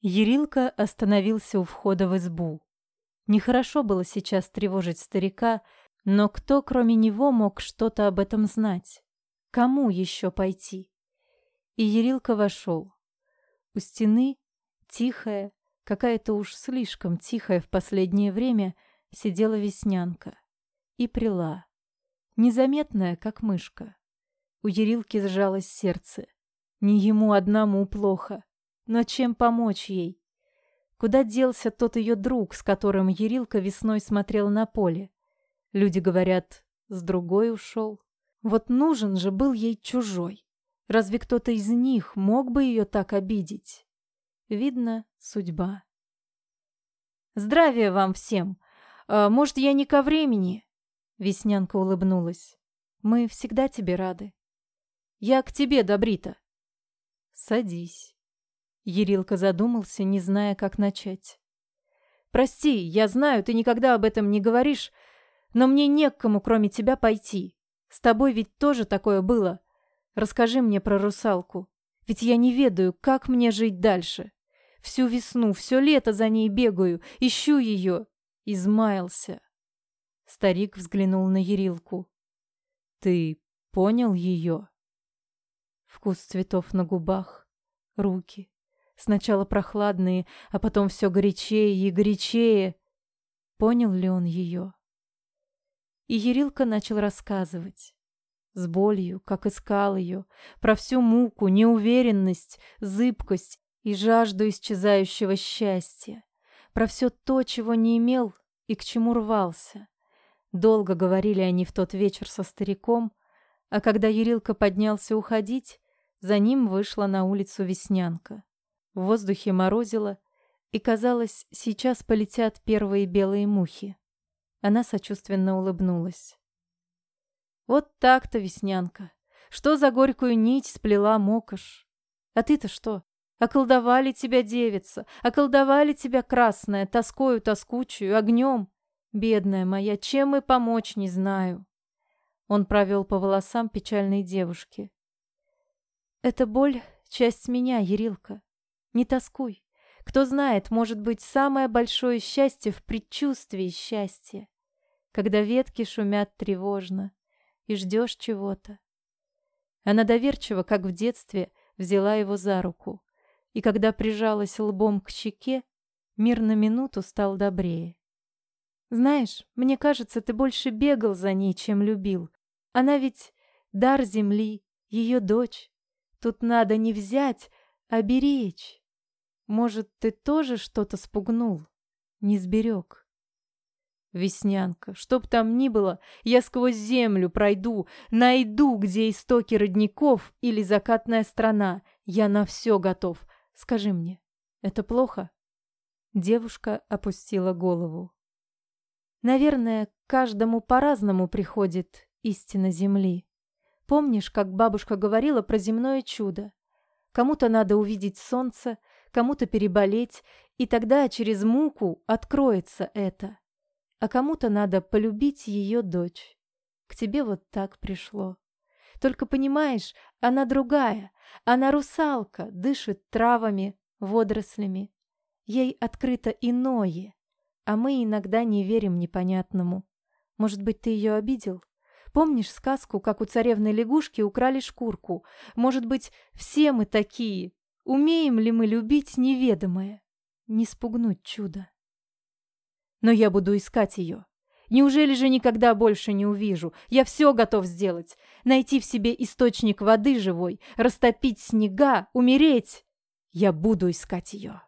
Ерилка остановился у входа в избу. Нехорошо было сейчас тревожить старика, но кто, кроме него, мог что-то об этом знать? Кому еще пойти? И Ерилка вошел. У стены, тихая, какая-то уж слишком тихая в последнее время, сидела веснянка и прила, незаметная, как мышка. У Ерилки сжалось сердце. Не ему одному плохо. Но чем помочь ей? Куда делся тот ее друг, с которым Ерилка весной смотрел на поле? Люди говорят, с другой ушел. Вот нужен же был ей чужой. Разве кто-то из них мог бы ее так обидеть? Видно, судьба. «Здравия вам всем! А, может, я не ко времени?» Веснянка улыбнулась. «Мы всегда тебе рады». «Я к тебе, Добрита». «Садись». Ерилка задумался, не зная, как начать. «Прости, я знаю, ты никогда об этом не говоришь, но мне не к кому, кроме тебя, пойти. С тобой ведь тоже такое было. Расскажи мне про русалку, ведь я не ведаю, как мне жить дальше. Всю весну, все лето за ней бегаю, ищу ее». Измаялся. Старик взглянул на Ерилку. «Ты понял ее?» Вкус цветов на губах, руки, Сначала прохладные, а потом все горячее и горячее. Понял ли он ее? И Ерилка начал рассказывать. С болью, как искал ее, про всю муку, неуверенность, зыбкость и жажду исчезающего счастья, про все то, чего не имел и к чему рвался. Долго говорили они в тот вечер со стариком, а когда Ерилка поднялся уходить, за ним вышла на улицу Веснянка. В воздухе морозило, и, казалось, сейчас полетят первые белые мухи. Она сочувственно улыбнулась. «Вот так-то, Веснянка! Что за горькую нить сплела мокаш? А ты-то что? Околдовали тебя, девица! Околдовали тебя, красная, тоскою тоскучую, огнем! Бедная моя, чем и помочь не знаю!» Он провел по волосам печальной девушки. «Это боль — часть меня, Ерилка. Не тоскуй. Кто знает, может быть, самое большое счастье в предчувствии счастья, когда ветки шумят тревожно и ждешь чего-то. Она доверчиво, как в детстве, взяла его за руку, и когда прижалась лбом к щеке, мир на минуту стал добрее. «Знаешь, мне кажется, ты больше бегал за ней, чем любил. Она ведь дар земли, ее дочь. Тут надо не взять, а беречь». Может, ты тоже что-то спугнул? Не сберег?» «Веснянка, чтоб там ни было, я сквозь землю пройду, найду, где истоки родников или закатная страна. Я на все готов. Скажи мне, это плохо?» Девушка опустила голову. «Наверное, каждому по-разному приходит истина земли. Помнишь, как бабушка говорила про земное чудо? Кому-то надо увидеть солнце, кому-то переболеть, и тогда через муку откроется это. А кому-то надо полюбить ее дочь. К тебе вот так пришло. Только понимаешь, она другая. Она русалка, дышит травами, водорослями. Ей открыто иное, а мы иногда не верим непонятному. Может быть, ты ее обидел? Помнишь сказку, как у царевны лягушки украли шкурку? Может быть, все мы такие? Умеем ли мы любить неведомое? Не спугнуть чудо. Но я буду искать ее. Неужели же никогда больше не увижу? Я все готов сделать. Найти в себе источник воды живой, растопить снега, умереть. Я буду искать ее.